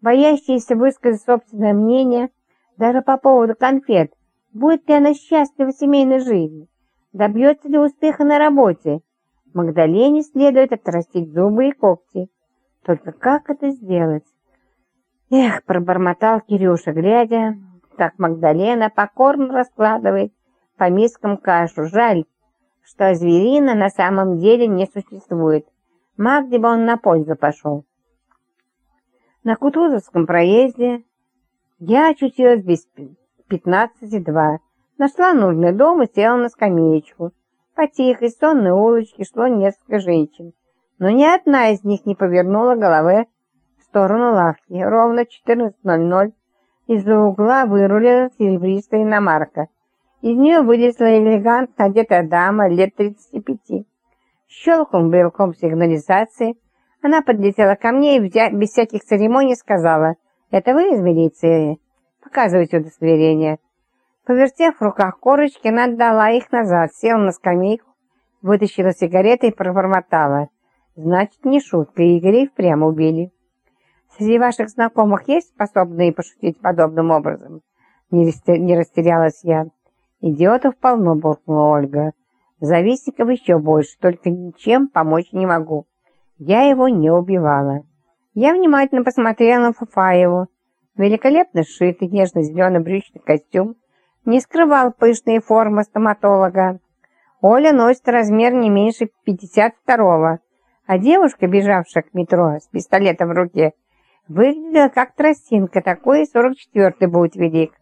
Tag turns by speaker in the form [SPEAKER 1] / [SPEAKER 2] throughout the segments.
[SPEAKER 1] боящаяся высказать собственное мнение даже по поводу конфет, будет ли она счастлива в семейной жизни, добьется ли успеха на работе. Магдалене следует отрастить зубы и когти. Только как это сделать? Эх, пробормотал Кирюша, глядя, как Магдалена покорно раскладывает по мискам кашу. Жаль, что зверина на самом деле не существует. Магде бы он на пользу пошел. На Кутузовском проезде я очутилась без пятнадцати два. Нашла нужный дом и села на скамеечку. По тихой сонной улочке шло несколько женщин, но ни одна из них не повернула головы в сторону лавки. Ровно 14.00 из-за угла вырулила серебристая иномарка. Из нее вылезла элегантно одетая дама лет 35. Щелкнул брелком сигнализации. Она подлетела ко мне и без всяких церемоний сказала, «Это вы из милиции? Показывайте удостоверение». Повертев в руках корочки, она отдала их назад, села на скамейку, вытащила сигареты и пробормотала. «Значит, не шутка, Игоря прямо убили». «Среди ваших знакомых есть способные пошутить подобным образом?» Не растерялась я. «Идиотов полно», — буркнула Ольга. Завистников еще больше, только ничем помочь не могу. Я его не убивала. Я внимательно посмотрела на Фуфаеву. Великолепно сшитый нежно-зеленый брючный костюм не скрывал пышные формы стоматолога. Оля носит размер не меньше 52-го, а девушка, бежавшая к метро с пистолетом в руке, выглядела как тростинка, такой 44-й будет велик.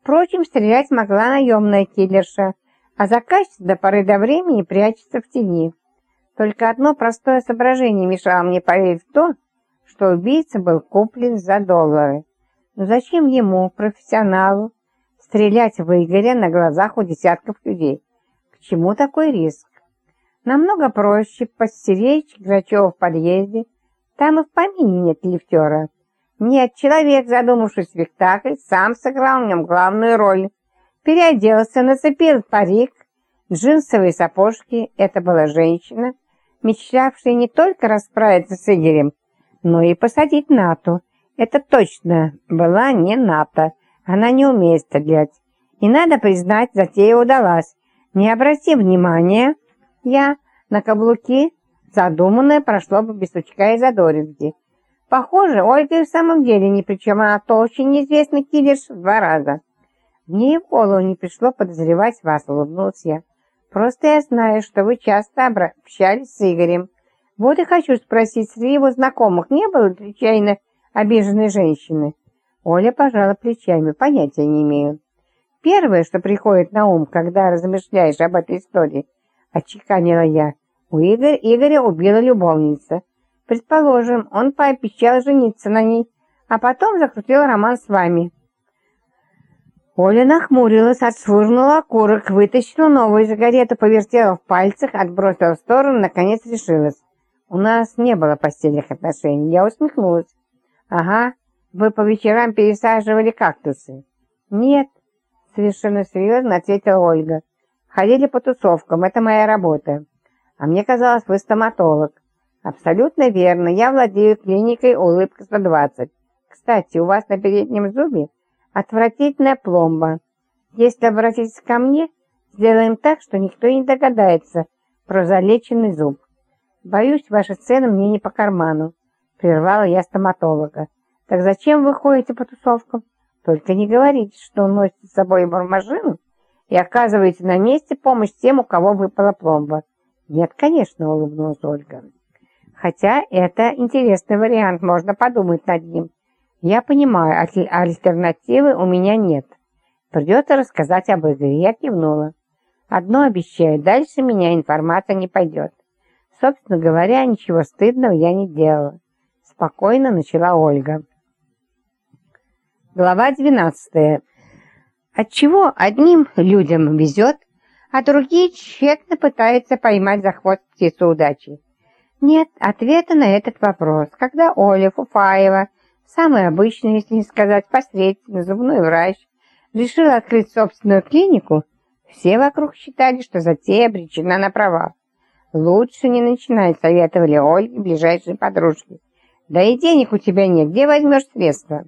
[SPEAKER 1] Впрочем, стрелять могла наемная киллерша – а заказчик до поры до времени прячется в тени. Только одно простое соображение мешало мне поверить в то, что убийца был куплен за доллары. Но зачем ему, профессионалу, стрелять в Игоря на глазах у десятков людей? К чему такой риск? Намного проще постеречь Грачева в подъезде. Там и в помине нет лифтера. Нет, человек, задумавший спектакль, сам сыграл в нем главную роль переоделся, нацепил парик, джинсовые сапожки. Это была женщина, мечтавшая не только расправиться с Игорем, но и посадить Нату. Это точно была не Ната, она не умеет стрелять. И надо признать, затея удалась. Не обрати внимания, я на каблуки, задуманное прошло бы без сучка и задоринки. Похоже, Ольга в самом деле ни при чем, она то очень неизвестный киллерш в два раза. Мне и в голову не пришло подозревать вас, улыбнулся я. Просто я знаю, что вы часто общались с Игорем. Вот и хочу спросить, среди его знакомых не было случайно обиженной женщины? Оля пожала плечами, понятия не имею. Первое, что приходит на ум, когда размышляешь об этой истории, отчеканила я, у Игоря, Игоря убила любовница. Предположим, он пообещал жениться на ней, а потом закрутил роман с вами. Оля нахмурилась, отшвырнула окурок, вытащила новую сигарету, повертела в пальцах, отбросила в сторону, наконец решилась. У нас не было постельных отношений. Я усмехнулась. Ага, вы по вечерам пересаживали кактусы. Нет, совершенно серьезно ответила Ольга. Ходили по тусовкам, это моя работа. А мне казалось, вы стоматолог. Абсолютно верно, я владею клиникой «Улыбка 120». Кстати, у вас на переднем зубе Отвратительная пломба. Если обратиться ко мне, сделаем так, что никто не догадается про залеченный зуб. Боюсь, ваши цены мне не по карману, прервала я стоматолога. Так зачем вы ходите по тусовкам? Только не говорите, что он носит с собой машину и оказываете на месте помощь тем, у кого выпала пломба. Нет, конечно, улыбнулась Ольга. Хотя это интересный вариант, можно подумать над ним. Я понимаю, альтернативы у меня нет. Придется рассказать об Игоре. Я кивнула. Одно обещаю, дальше меня информация не пойдет. Собственно говоря, ничего стыдного я не делала. Спокойно начала Ольга. Глава 12. Отчего одним людям везет, а другие тщетно пытаются поймать за хвост птицу удачи? Нет ответа на этот вопрос. Когда Оля Фуфаева самый обычный, если не сказать посредственный зубной врач, решил открыть собственную клинику, все вокруг считали, что затея обречена на провал. Лучше не начинать, советовали Ольге ближайшие подружки. Да и денег у тебя нет, где возьмешь средства?